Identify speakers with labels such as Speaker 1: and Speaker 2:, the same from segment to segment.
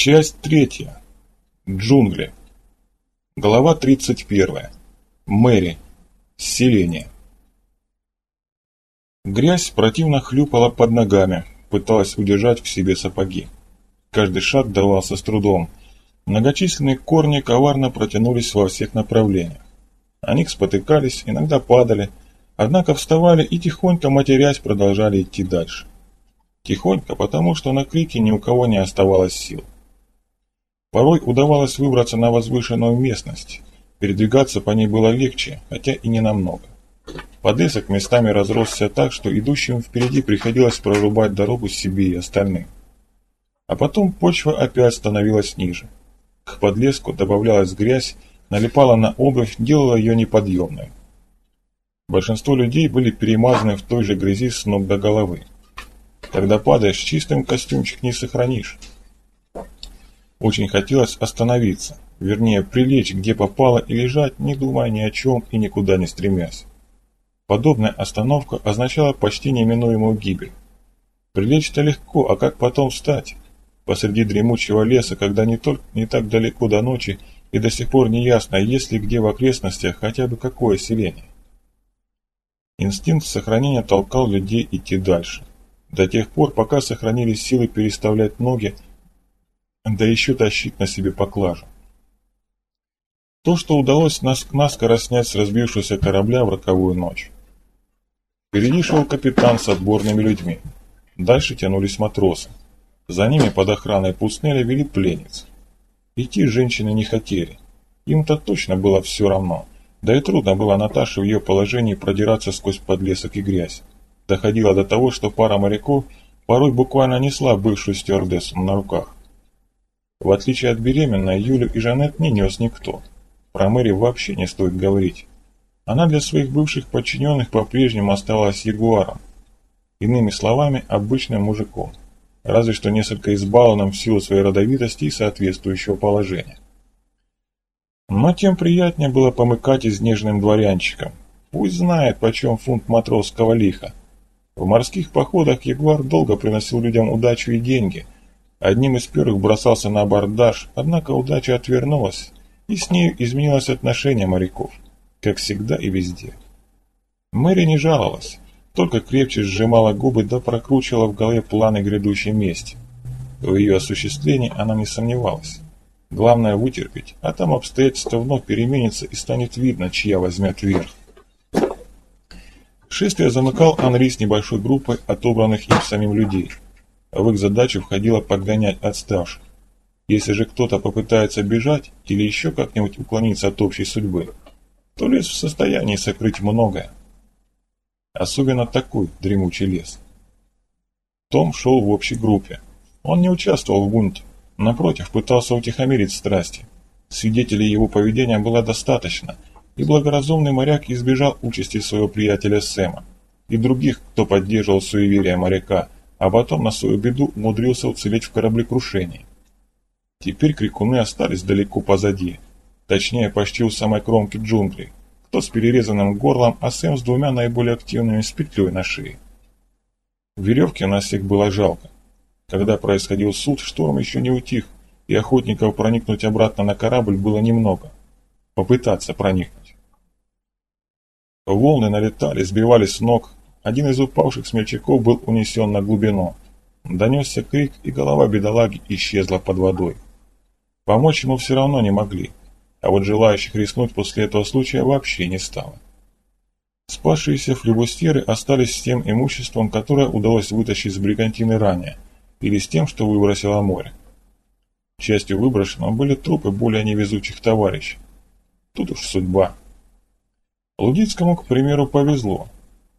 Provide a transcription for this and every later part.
Speaker 1: Часть третья. Джунгли. Глава 31. Мэри. Селение. Грязь противно хлюпала под ногами, пыталась удержать в себе сапоги. Каждый шаг давался с трудом. Многочисленные корни коварно протянулись во всех направлениях. Они спотыкались, иногда падали, однако вставали и тихонько матерясь продолжали идти дальше. Тихонько, потому что на крики ни у кого не оставалось сил. Порой удавалось выбраться на возвышенную местность. Передвигаться по ней было легче, хотя и не намного. Подлесок местами разросся так, что идущим впереди приходилось прорубать дорогу себе и остальным. А потом почва опять становилась ниже. К подлеску добавлялась грязь, налипала на обувь, делала ее неподъемной. Большинство людей были перемазаны в той же грязи с ног до головы. Когда падаешь, чистым костюмчик не сохранишь. Очень хотелось остановиться, вернее прилечь где попало и лежать, не думая ни о чем и никуда не стремясь. Подобная остановка означала почти неминуемую гибель. Прилечь-то легко, а как потом встать? Посреди дремучего леса, когда не, только, не так далеко до ночи и до сих пор не ясно, есть ли где в окрестностях хотя бы какое селение. Инстинкт сохранения толкал людей идти дальше. До тех пор, пока сохранились силы переставлять ноги, да еще тащить на себе поклажу. То, что удалось нас наскоро снять с разбившегося корабля в роковую ночь. Впереди шел капитан с отборными людьми. Дальше тянулись матросы. За ними под охраной Пуснеля вели пленниц. Идти женщины не хотели. Им-то точно было все равно. Да и трудно было Наташе в ее положении продираться сквозь подлесок и грязь. Доходило до того, что пара моряков порой буквально несла бывшую стюардессу на руках. В отличие от беременной, Юлю и Жанет не нес никто. Про Мэри вообще не стоит говорить. Она для своих бывших подчиненных по-прежнему оставалась ягуаром. Иными словами, обычным мужиком. Разве что несколько избалованным в силу своей родовитости и соответствующего положения. Но тем приятнее было помыкать изнеженным дворянчиком. Пусть знает, почем фунт матросского лиха. В морских походах ягуар долго приносил людям удачу и деньги – Одним из первых бросался на абордаж, однако удача отвернулась, и с ней изменилось отношение моряков, как всегда и везде. Мэри не жаловалась, только крепче сжимала губы да прокручивала в голове планы грядущей мести. В ее осуществлении она не сомневалась. Главное вытерпеть, а там обстоятельства вновь переменятся и станет видно, чья возьмет верх. Шествие замыкал Анри с небольшой группой отобранных им самим людей – в их задачу входило подгонять отставших. Если же кто-то попытается бежать или еще как-нибудь уклониться от общей судьбы, то лес в состоянии сокрыть многое. Особенно такой дремучий лес. Том шел в общей группе. Он не участвовал в бунте, напротив, пытался утихомирить страсти. Свидетелей его поведения было достаточно, и благоразумный моряк избежал участи своего приятеля Сэма и других, кто поддерживал суеверие моряка – а потом на свою беду умудрился уцелеть в кораблекрушении. Теперь крикуны остались далеко позади, точнее почти у самой кромки джунглей, кто с перерезанным горлом, а Сэм с двумя наиболее активными с петлей на шее. Веревки на всех было жалко. Когда происходил суд, шторм еще не утих, и охотников проникнуть обратно на корабль было немного. Попытаться проникнуть. Волны налетали, сбивали с ног, один из упавших смельчаков был унесен на глубину. Донесся крик, и голова бедолаги исчезла под водой. Помочь ему все равно не могли, а вот желающих рискнуть после этого случая вообще не стало. Спасшиеся флюбустеры остались с тем имуществом, которое удалось вытащить с бригантины ранее, или с тем, что выбросило море. Частью выброшенного были трупы более невезучих товарищей. Тут уж судьба. Лудицкому, к примеру, повезло.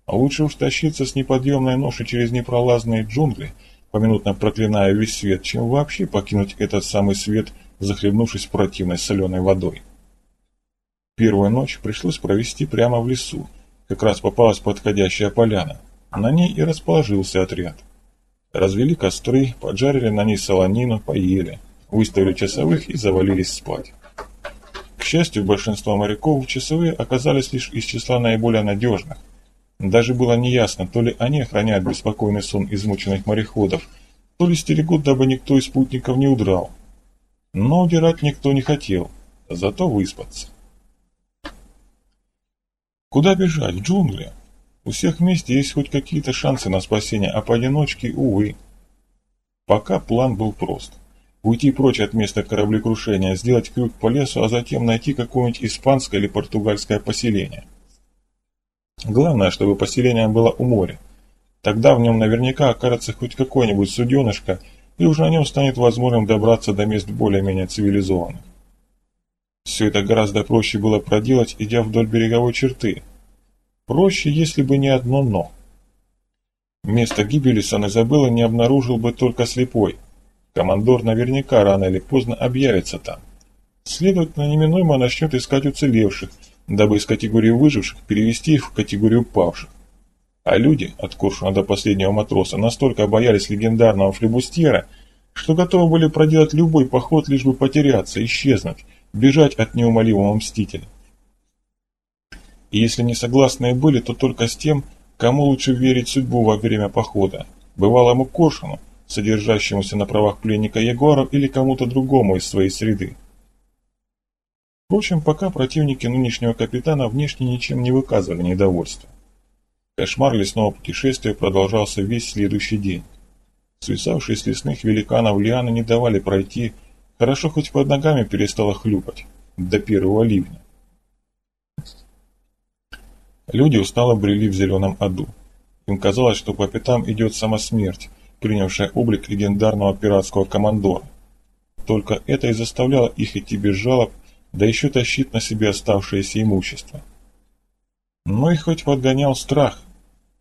Speaker 1: А лучше уж тащиться с неподъемной ношей через непролазные джунгли, поминутно проклиная весь свет, чем вообще покинуть этот самый свет, захлебнувшись противной соленой водой. Первую ночь пришлось провести прямо в лесу. Как раз попалась подходящая поляна. На ней и расположился отряд. Развели костры, поджарили на ней солонину, поели, выставили часовых и завалились спать. К счастью, большинство моряков часовые оказались лишь из числа наиболее надежных, даже было неясно, то ли они охраняют беспокойный сон измученных мореходов, то ли стерегут, дабы никто из спутников не удрал. Но удирать никто не хотел, зато выспаться. Куда бежать? В джунгли. У всех вместе есть хоть какие-то шансы на спасение, а поодиночке, увы. Пока план был прост. Уйти прочь от места кораблекрушения, сделать крюк по лесу, а затем найти какое-нибудь испанское или португальское поселение. Главное, чтобы поселение было у моря. Тогда в нем наверняка окажется хоть какое-нибудь суденышко, и уже на нем станет возможным добраться до мест более-менее цивилизованных. Все это гораздо проще было проделать, идя вдоль береговой черты. Проще, если бы не одно «но». Место гибели Сан-Изабелла не обнаружил бы только слепой. Командор наверняка рано или поздно объявится там. Следовательно, неминуемо начнет искать уцелевших, дабы из категории выживших перевести их в категорию павших. А люди, от Коршуна до последнего матроса, настолько боялись легендарного флебустьера, что готовы были проделать любой поход, лишь бы потеряться, исчезнуть, бежать от неумолимого мстителя. И если не согласные были, то только с тем, кому лучше верить судьбу во время похода, бывалому Коршуну, содержащемуся на правах пленника Ягуару или кому-то другому из своей среды. Впрочем, пока противники нынешнего капитана внешне ничем не выказывали недовольства. Кошмар лесного путешествия продолжался весь следующий день. Свисавшие с лесных великанов лианы не давали пройти, хорошо хоть под ногами перестало хлюпать, до первого ливня. Люди устало брели в зеленом аду. Им казалось, что по пятам идет сама смерть, принявшая облик легендарного пиратского командора. Только это и заставляло их идти без жалоб, да еще тащить на себе оставшееся имущество. Но их хоть подгонял страх.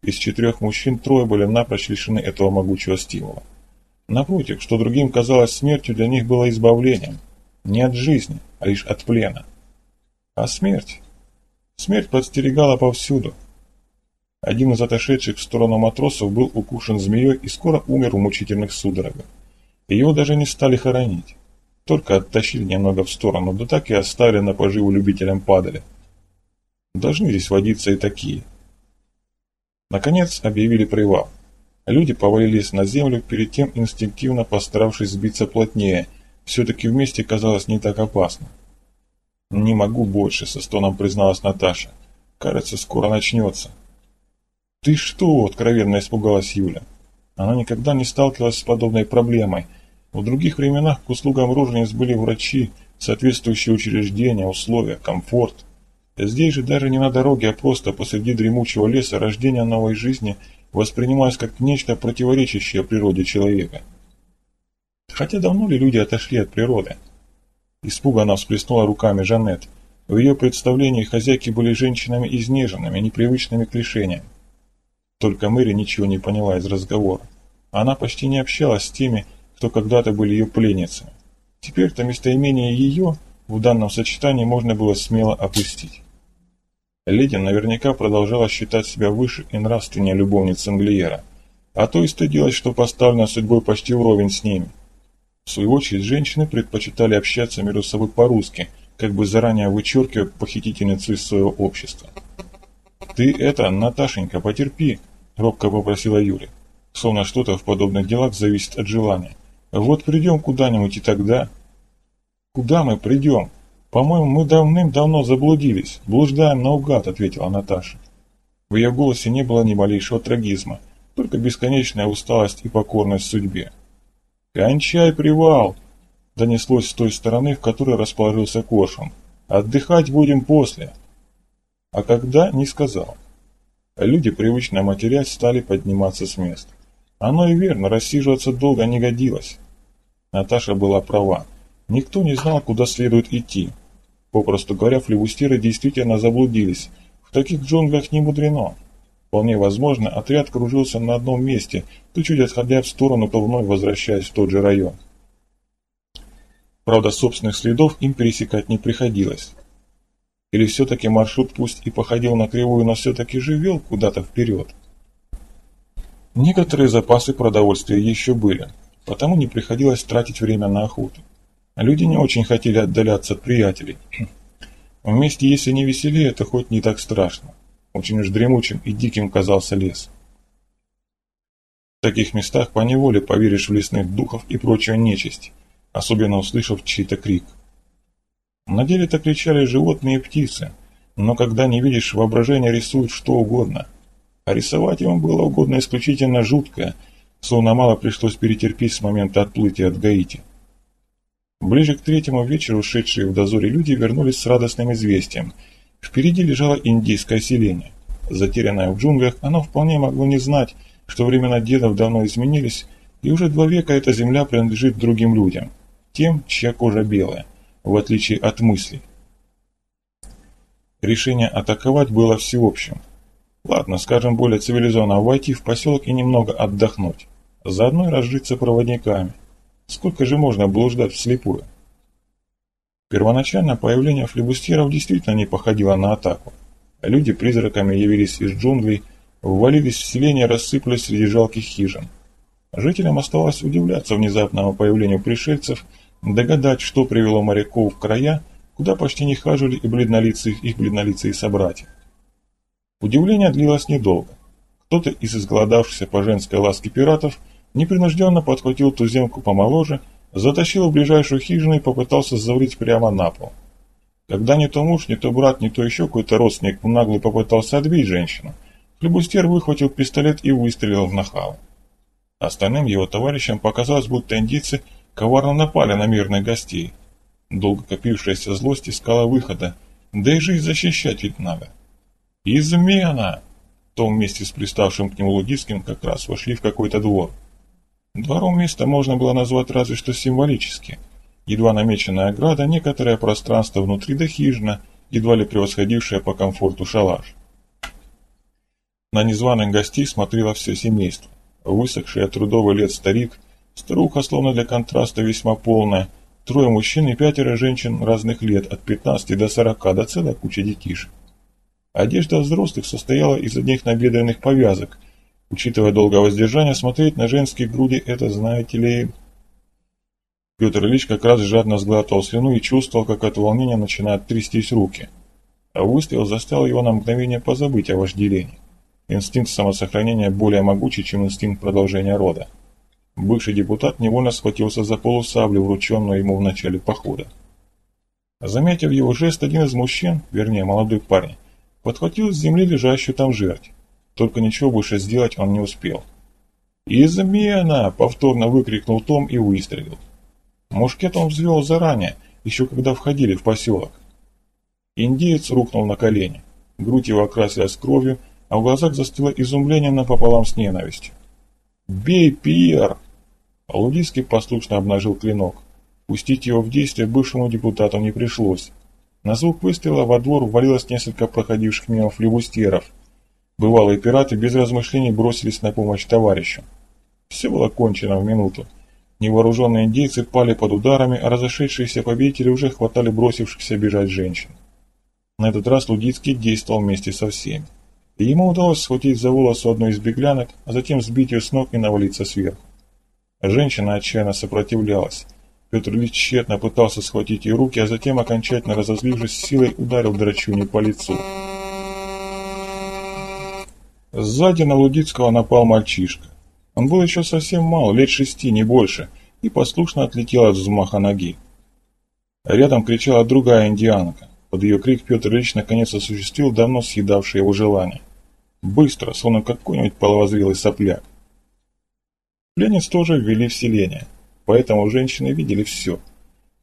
Speaker 1: Из четырех мужчин трое были напрочь лишены этого могучего стимула. Напротив, что другим казалось смертью, для них было избавлением. Не от жизни, а лишь от плена. А смерть? Смерть подстерегала повсюду. Один из отошедших в сторону матросов был укушен змеей и скоро умер в мучительных судорогах. Его даже не стали хоронить. Только оттащили немного в сторону, да так и оставили на поживу любителям падали. Должны здесь водиться и такие. Наконец объявили привал. Люди повалились на землю, перед тем инстинктивно постаравшись сбиться плотнее. Все-таки вместе казалось не так опасно. «Не могу больше», — со стоном призналась Наташа. «Кажется, скоро начнется». «Ты что?» — откровенно испугалась Юля. Она никогда не сталкивалась с подобной проблемой. В других временах к услугам рожениц были врачи, соответствующие учреждения, условия, комфорт. Здесь же даже не на дороге, а просто посреди дремучего леса рождение новой жизни воспринималось как нечто противоречащее природе человека. Хотя давно ли люди отошли от природы? Испуганно всплеснула руками Жанет. В ее представлении хозяйки были женщинами изнеженными, непривычными к лишениям. Только Мэри ничего не поняла из разговора. Она почти не общалась с теми, кто когда-то были ее пленницами. Теперь-то местоимение «ее» в данном сочетании можно было смело опустить. Леди наверняка продолжала считать себя выше и нравственнее любовниц Англиера, а то и стыдилась, что поставлена судьбой почти вровень с ними. В свою очередь, женщины предпочитали общаться между собой по-русски, как бы заранее вычеркивая похитительницу из своего общества. «Ты это, Наташенька, потерпи», – робко попросила Юля. Словно что-то в подобных делах зависит от желания. «Вот придем куда-нибудь и тогда...» «Куда мы придем? По-моему, мы давным-давно заблудились. Блуждаем наугад», – ответила Наташа. В ее голосе не было ни малейшего трагизма, только бесконечная усталость и покорность судьбе. «Кончай привал!» – донеслось с той стороны, в которой расположился Коршун. «Отдыхать будем после!» А когда – не сказал. Люди, привычно матерясь, стали подниматься с места. Оно и верно, рассиживаться долго не годилось. Наташа была права. Никто не знал, куда следует идти. Попросту говоря, флевустеры действительно заблудились. В таких джунглях не мудрено. Вполне возможно, отряд кружился на одном месте, то чуть отходя в сторону, то вновь возвращаясь в тот же район. Правда, собственных следов им пересекать не приходилось. Или все-таки маршрут пусть и походил на кривую, но все-таки же вел куда-то вперед. Некоторые запасы продовольствия еще были, потому не приходилось тратить время на охоту. Люди не очень хотели отдаляться от приятелей. Вместе, если не веселее, то хоть не так страшно. Очень уж дремучим и диким казался лес. В таких местах поневоле поверишь в лесных духов и прочую нечисть. особенно услышав чей-то крик. На деле-то кричали животные и птицы, но когда не видишь, воображение рисует что угодно. А рисовать ему было угодно исключительно жутко, словно мало пришлось перетерпеть с момента отплытия от Гаити. Ближе к третьему вечеру шедшие в дозоре люди вернулись с радостным известием. Впереди лежало индийское селение. Затерянное в джунглях, оно вполне могло не знать, что времена дедов давно изменились, и уже два века эта земля принадлежит другим людям, тем, чья кожа белая, в отличие от мыслей. Решение атаковать было всеобщим. Ладно, скажем, более цивилизованно войти в поселок и немного отдохнуть. Заодно и разжиться проводниками. Сколько же можно блуждать вслепую? Первоначально появление флебустьеров действительно не походило на атаку. Люди призраками явились из джунглей, ввалились в селение, рассыпались среди жалких хижин. Жителям оставалось удивляться внезапному появлению пришельцев, догадать, что привело моряков в края, куда почти не хаживали и бледнолицые их бледнолицые собратья. Удивление длилось недолго. Кто-то из изголодавшихся по женской ласке пиратов непринужденно подхватил туземку помоложе, затащил в ближайшую хижину и попытался заврить прямо на пол. Когда не то муж, не то брат, не то еще какой-то родственник наглый попытался отбить женщину, флебустер выхватил пистолет и выстрелил в нахала. Остальным его товарищам показалось, будто индийцы коварно напали на мирных гостей. Долго копившаяся злость искала выхода, да и жизнь защищать ведь надо. «Измена!» Том вместе с приставшим к нему Лудицким как раз вошли в какой-то двор. Двором место можно было назвать разве что символически. Едва намеченная ограда, некоторое пространство внутри до хижина, едва ли превосходившее по комфорту шалаш. На незваных гостей смотрело все семейство. Высохший от трудовый лет старик, старуха, словно для контраста весьма полная, трое мужчин и пятеро женщин разных лет, от 15 до 40, до целая куча детишек. Одежда взрослых состояла из одних набедренных повязок. Учитывая долгое воздержание, смотреть на женские груди это, знаете ли... Петр Ильич как раз жадно сглатывал слюну и чувствовал, как от волнения начинают трястись руки. А выстрел заставил его на мгновение позабыть о вожделении. Инстинкт самосохранения более могучий, чем инстинкт продолжения рода. Бывший депутат невольно схватился за полусаблю, врученную ему в начале похода. Заметив его жест, один из мужчин, вернее молодой парень, подхватил с земли лежащую там жертву. Только ничего больше сделать он не успел. «Измена!» — повторно выкрикнул Том и выстрелил. Мушкет он взвел заранее, еще когда входили в поселок. Индеец рухнул на колени. Грудь его окрасилась кровью, а в глазах застыло изумление напополам с ненавистью. «Бей, Пьер!» Лудийский послушно обнажил клинок. Пустить его в действие бывшему депутату не пришлось. На звук выстрела во двор ввалилось несколько проходивших мимо флебустеров. Бывалые пираты без размышлений бросились на помощь товарищу. Все было кончено в минуту. Невооруженные индейцы пали под ударами, а разошедшиеся победители уже хватали бросившихся бежать женщин. На этот раз Лудицкий действовал вместе со всеми и ему удалось схватить за волосу одну из беглянок, а затем сбить ее с ног и навалиться сверху. Женщина отчаянно сопротивлялась. Петр Ильич тщетно пытался схватить ее руки, а затем, окончательно разозлившись, силой ударил драчуни по лицу. Сзади на Лудицкого напал мальчишка. Он был еще совсем мал, лет шести, не больше, и послушно отлетел от взмаха ноги. Рядом кричала другая индианка. Под ее крик Петр Ильич наконец осуществил давно съедавшее его желание. Быстро, словно какой-нибудь половозрелый сопляк. Пленниц тоже ввели в селение, поэтому женщины видели все.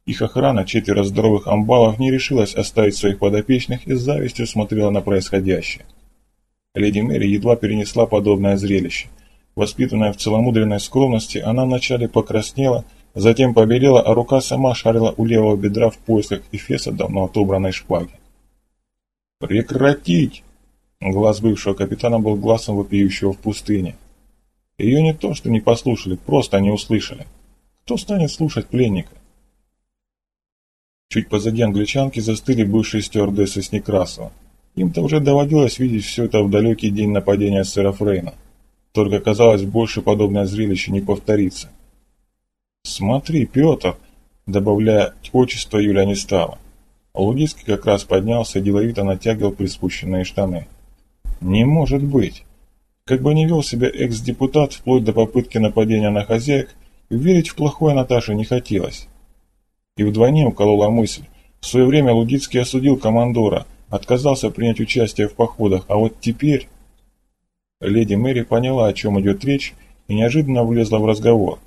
Speaker 1: Их охрана, четверо здоровых амбалов, не решилась оставить своих подопечных и с завистью смотрела на происходящее. Леди Мэри едва перенесла подобное зрелище. Воспитанная в целомудренной скромности, она вначале покраснела, затем побелела, а рука сама шарила у левого бедра в поисках эфеса давно отобранной шпаги. «Прекратить!» Глаз бывшего капитана был глазом вопиющего в пустыне. Ее не то, что не послушали, просто не услышали. Кто станет слушать пленника? Чуть позади англичанки застыли бывшие стюардессы с Некрасова. Им-то уже доводилось видеть все это в далекий день нападения сэра Фрейна. Только казалось, больше подобное зрелище не повторится. «Смотри, Петр!» Добавляя отчество, Юля не стала. Лудицкий как раз поднялся и деловито натягивал приспущенные штаны. Не может быть. Как бы не вел себя экс-депутат вплоть до попытки нападения на хозяек, верить в плохое Наташе не хотелось. И вдвойне уколола мысль. В свое время Лудицкий осудил командора, отказался принять участие в походах, а вот теперь... Леди Мэри поняла, о чем идет речь, и неожиданно влезла в разговор.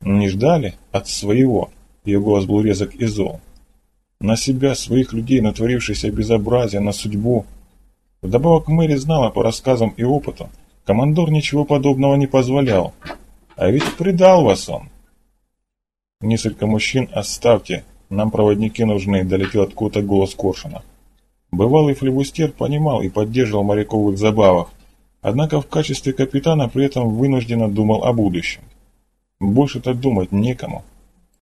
Speaker 1: Не ждали от своего, ее голос был резок и зол. На себя, своих людей, натворившихся безобразия, на судьбу. Вдобавок Мэри знала по рассказам и опыту, командор ничего подобного не позволял. А ведь предал вас он. Несколько мужчин оставьте, нам проводники нужны, долетел откуда-то голос Коршуна. Бывалый флебустер понимал и поддерживал моряков их забавах, однако в качестве капитана при этом вынужденно думал о будущем. Больше-то думать некому.